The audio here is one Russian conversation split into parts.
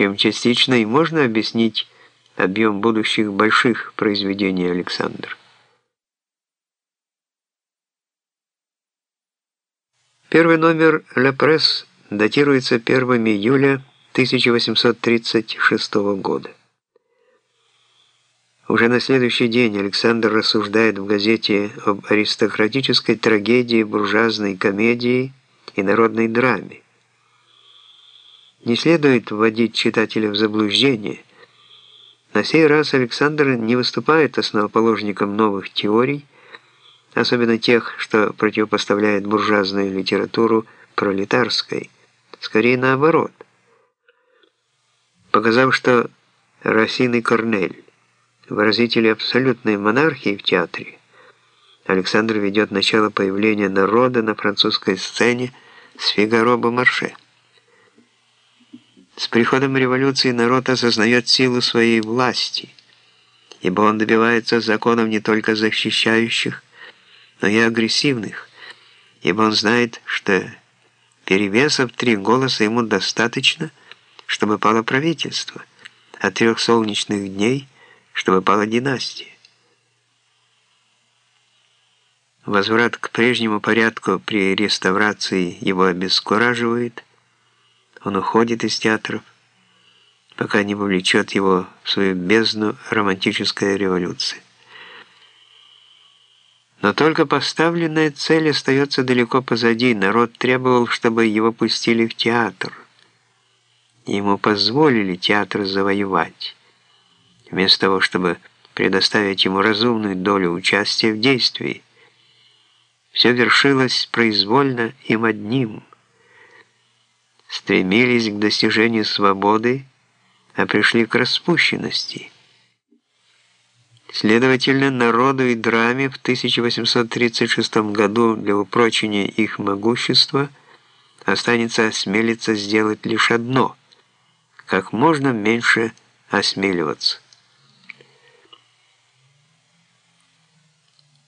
чем частично и можно объяснить объем будущих больших произведений Александра. Первый номер «Ля Пресс» датируется 1 июля 1836 года. Уже на следующий день Александр рассуждает в газете об аристократической трагедии, буржуазной комедии и народной драме. Не следует вводить читателя в заблуждение. На сей раз Александр не выступает основоположником новых теорий, особенно тех, что противопоставляет буржуазную литературу пролетарской, скорее наоборот. Показав, что Рассин и Корнель – выразители абсолютной монархии в театре, Александр ведет начало появления народа на французской сцене с Фигаро Бомарше. С приходом революции народ осознает силу своей власти, ибо он добивается законов не только защищающих, но и агрессивных, ибо он знает, что перевесов три голоса ему достаточно, чтобы пало правительство, а трех солнечных дней, чтобы пала династия. Возврат к прежнему порядку при реставрации его обескураживает, он уходит из театров, пока не вовлечет его в свою бездну романтическая революция. Но только поставленная цель остается далеко позади. Народ требовал, чтобы его пустили в театр. Ему позволили театр завоевать, вместо того, чтобы предоставить ему разумную долю участия в действии. Все вершилось произвольно им одним. Стремились к достижению свободы, а пришли к распущенности – Следовательно, народу и драме в 1836 году для упрочения их могущества останется осмелиться сделать лишь одно – как можно меньше осмеливаться.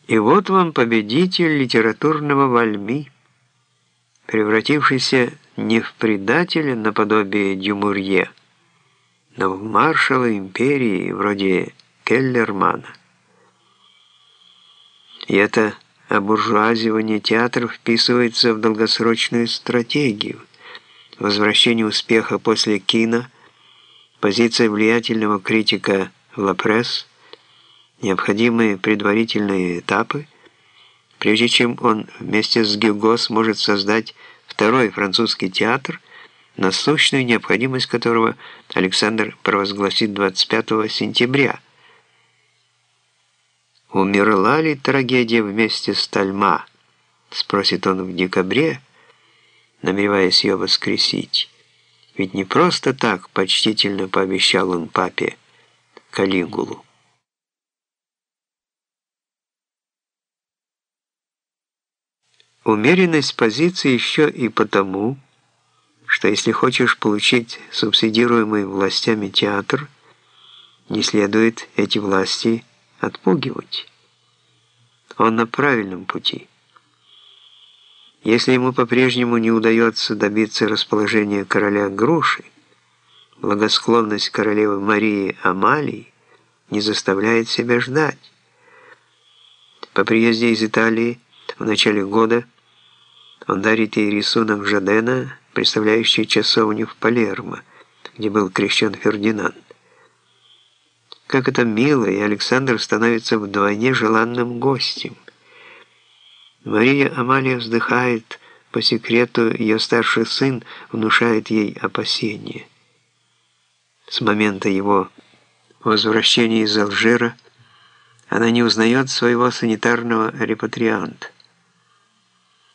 И вот вам победитель литературного вальми, превратившийся не в предателя наподобие Дюмурье, но в маршала империи вроде Келлермана. И это обуржуазивание театра вписывается в долгосрочную стратегию. Возвращение успеха после кино, позиция влиятельного критика Лапресс, необходимые предварительные этапы, прежде чем он вместе с Гюго сможет создать второй французский театр, насущную необходимость которого Александр провозгласит 25 сентября – «Умерла ли трагедия вместе с Тальма?» спросит он в декабре, намереваясь ее воскресить. Ведь не просто так почтительно пообещал он папе Калигулу. Умеренность позиции еще и потому, что если хочешь получить субсидируемый властями театр, не следует эти власти отпугивать. Он на правильном пути. Если ему по-прежнему не удается добиться расположения короля Груши, благосклонность королевы Марии Амалии не заставляет себя ждать. По приезде из Италии в начале года он дарит ей рисунок Жадена, представляющий часовню в Палермо, где был крещен Фердинанд. Как это мило, и Александр становится вдвойне желанным гостем. Мария Амалия вздыхает, по секрету ее старший сын внушает ей опасения. С момента его возвращения из Алжира она не узнает своего санитарного репатрианта.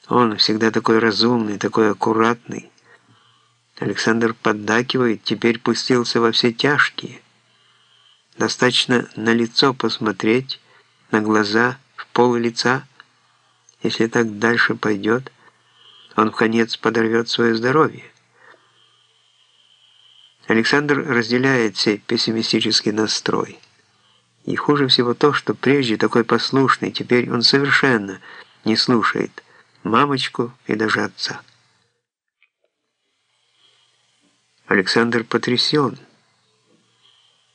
Он всегда такой разумный, такой аккуратный. Александр поддакивает, теперь пустился во все тяжкие. Достаточно на лицо посмотреть, на глаза, в пол лица. Если так дальше пойдет, он в конец подорвет свое здоровье. Александр разделяет сей пессимистический настрой. И хуже всего то, что прежде такой послушный, теперь он совершенно не слушает мамочку и даже отца. Александр потрясен.